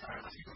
entirely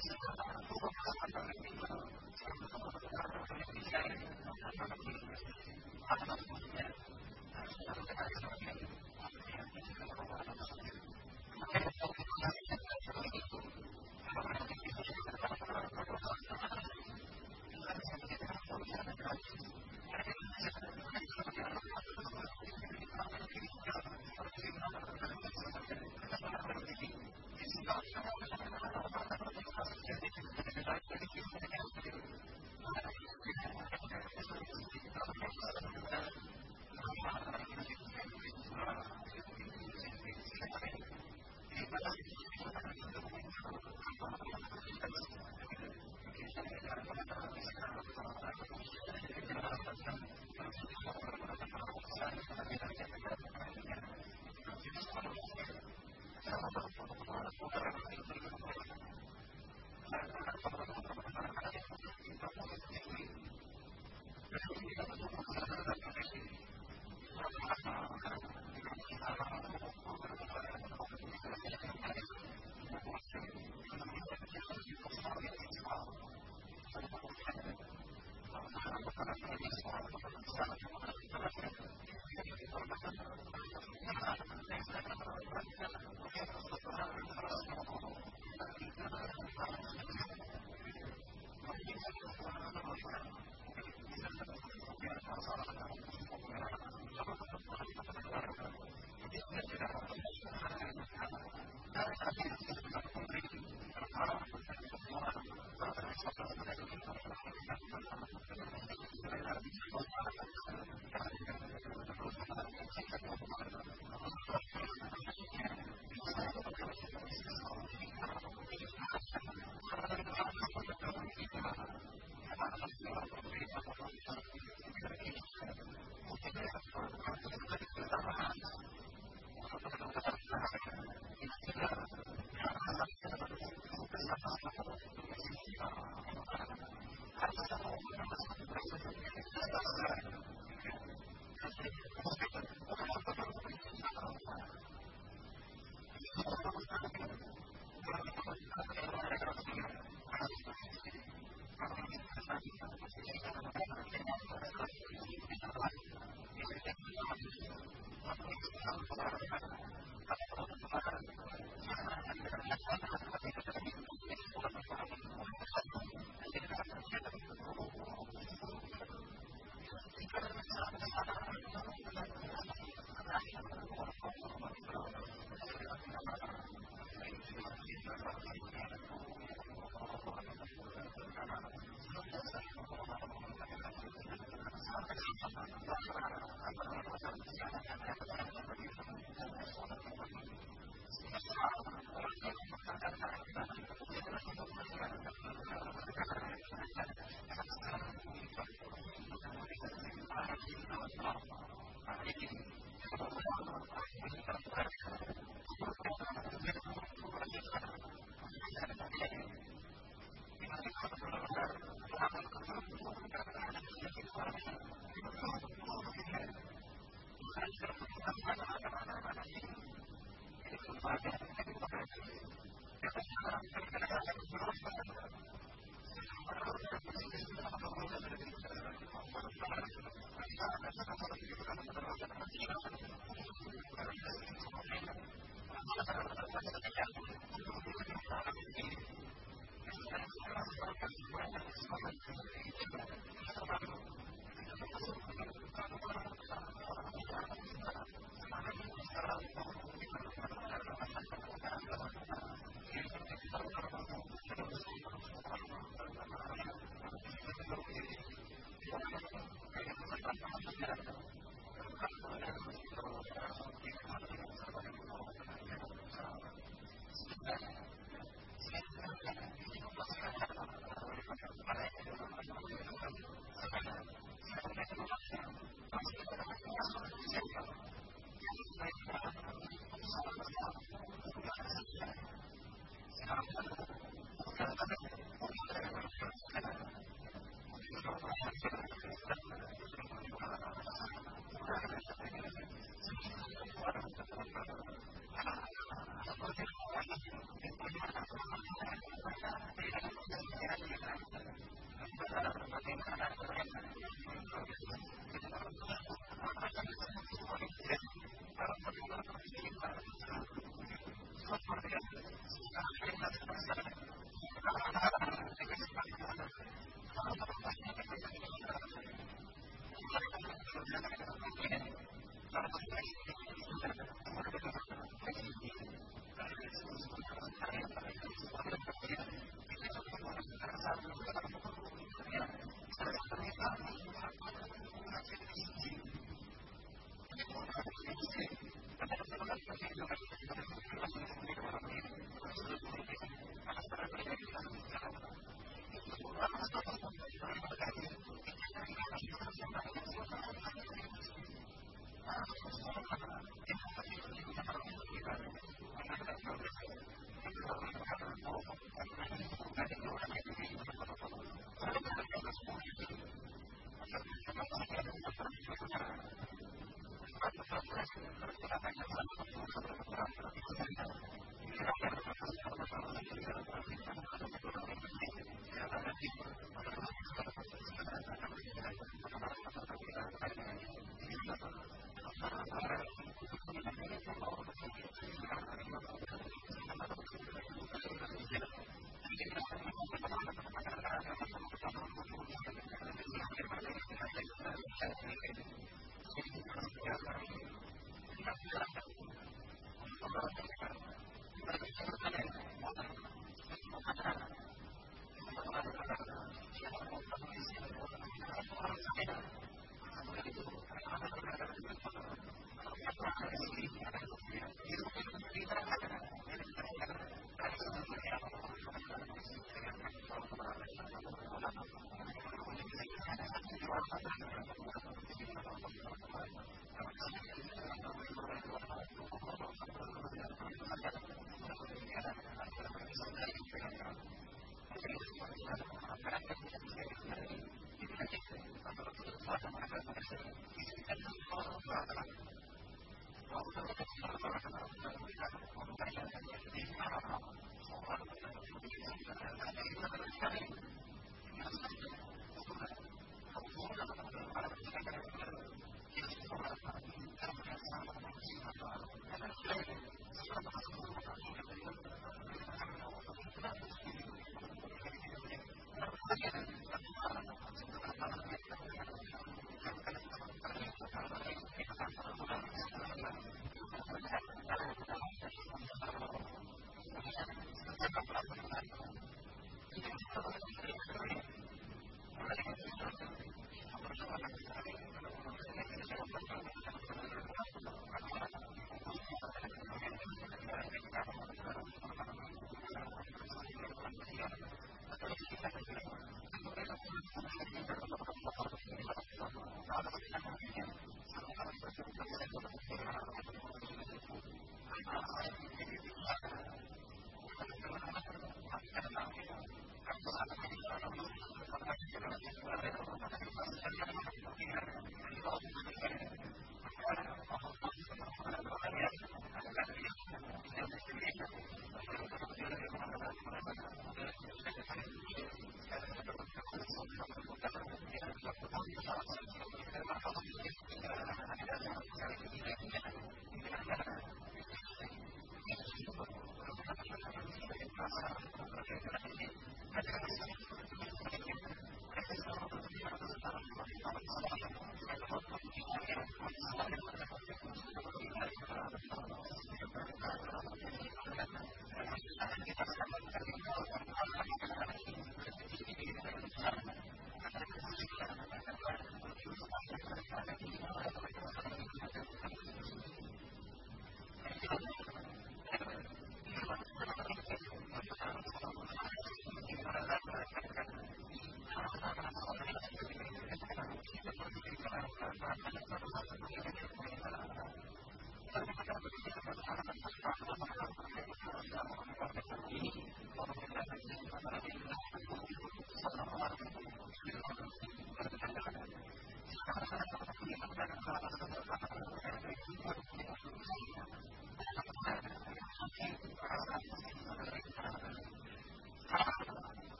Thank you.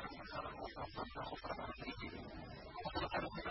Thank you.